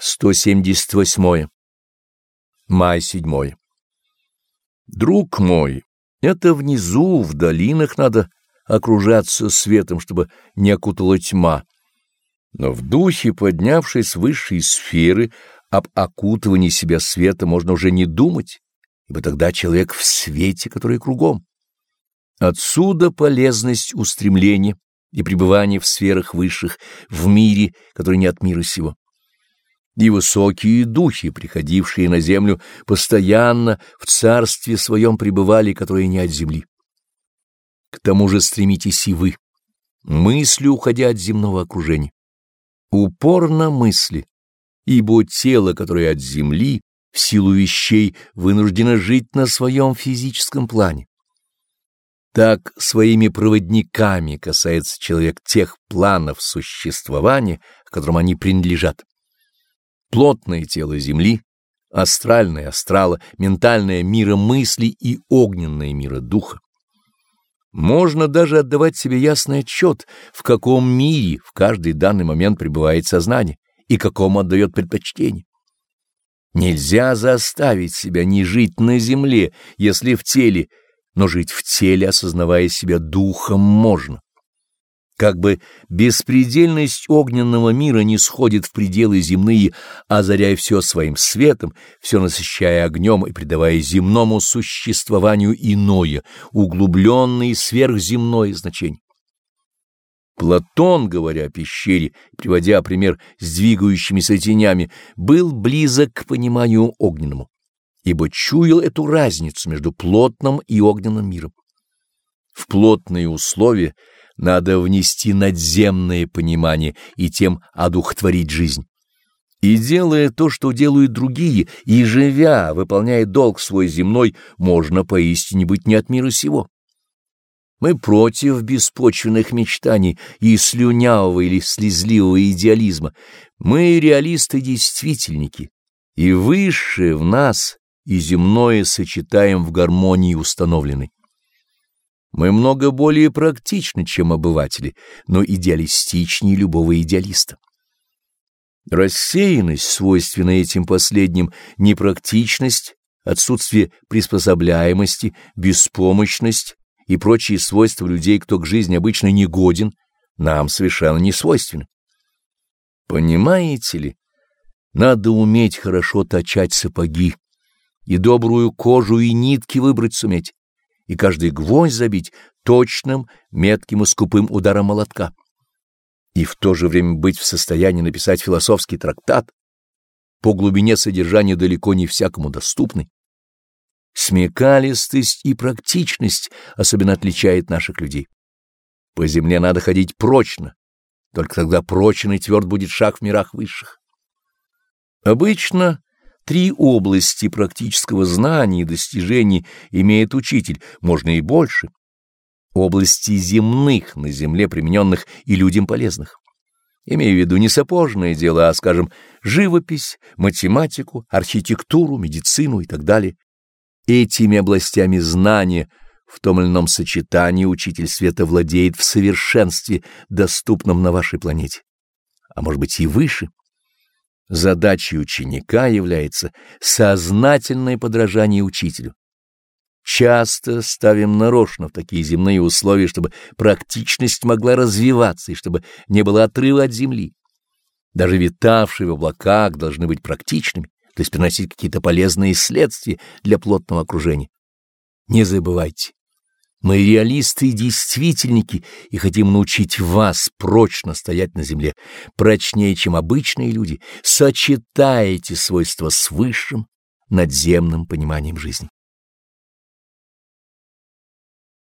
178. Май 7. Друг мой, это внизу, в долинах надо окружаться светом, чтобы не окутала тьма. Но в духе, поднявшись с высшей сферы, об окутывании себя света можно уже не думать, ибо тогда человек в свете, который кругом. Отсюда полезность устремления и пребывания в сферах высших, в мире, который не от мира сего и высокие духи, приходившие на землю, постоянно в царстве своем пребывали, которое не от земли. К тому же стремитесь и вы, мысли уходя от земного окружения. Упорно мысли, ибо тело, которое от земли, в силу вещей, вынуждено жить на своем физическом плане. Так своими проводниками касается человек тех планов существования, к которым они принадлежат плотное тело Земли, астральное астрала, ментальное мира мысли и огненное мира духа. Можно даже отдавать себе ясный отчет, в каком мире в каждый данный момент пребывает сознание и какому отдает предпочтение. Нельзя заставить себя не жить на земле, если в теле, но жить в теле, осознавая себя духом, можно. Как бы беспредельность огненного мира не сходит в пределы земные, озаряя все своим светом, все насыщая огнем и придавая земному существованию иное, углубленное и сверхземное значение. Платон, говоря о пещере, приводя пример с двигающимися тенями, был близок к пониманию огненному, ибо чуял эту разницу между плотным и огненным миром. В плотные условия — надо внести надземное понимание и тем одухотворить жизнь. И делая то, что делают другие, и живя, выполняя долг свой земной, можно поистине быть не от мира сего. Мы против беспочвенных мечтаний и слюнявого или слезливого идеализма. Мы реалисты-действительники, и высшее в нас и земное сочетаем в гармонии установленной. Мы много более практичны, чем обыватели, но идеалистичнее любого идеалиста. Рассеянность, свойственная этим последним, непрактичность, отсутствие приспособляемости, беспомощность и прочие свойства людей, кто к жизни обычно не годен, нам совершенно не свойственны. Понимаете ли, надо уметь хорошо точать сапоги и добрую кожу и нитки выбрать суметь и каждый гвоздь забить точным, метким и скупым ударом молотка. И в то же время быть в состоянии написать философский трактат, по глубине содержания далеко не всякому доступный. Смекалистость и практичность особенно отличает наших людей. По земле надо ходить прочно, только тогда прочен и тверд будет шаг в мирах высших. Обычно Три области практического знания и достижений имеет учитель, можно и больше. Области земных, на земле примененных и людям полезных. Имею в виду не сапожное дело, а, скажем, живопись, математику, архитектуру, медицину и так далее. Этими областями знания в том или ином сочетании учитель света владеет в совершенстве, доступном на вашей планете, а может быть и выше. Задачей ученика является сознательное подражание учителю. Часто ставим нарочно в такие земные условия, чтобы практичность могла развиваться и чтобы не было отрыва от земли. Даже витавшие в облаках должны быть практичными, то есть приносить какие-то полезные следствия для плотного окружения. Не забывайте, мы реалисты и действительники, и хотим научить вас прочно стоять на земле, прочнее, чем обычные люди, сочетаете свойства с высшим надземным пониманием жизни.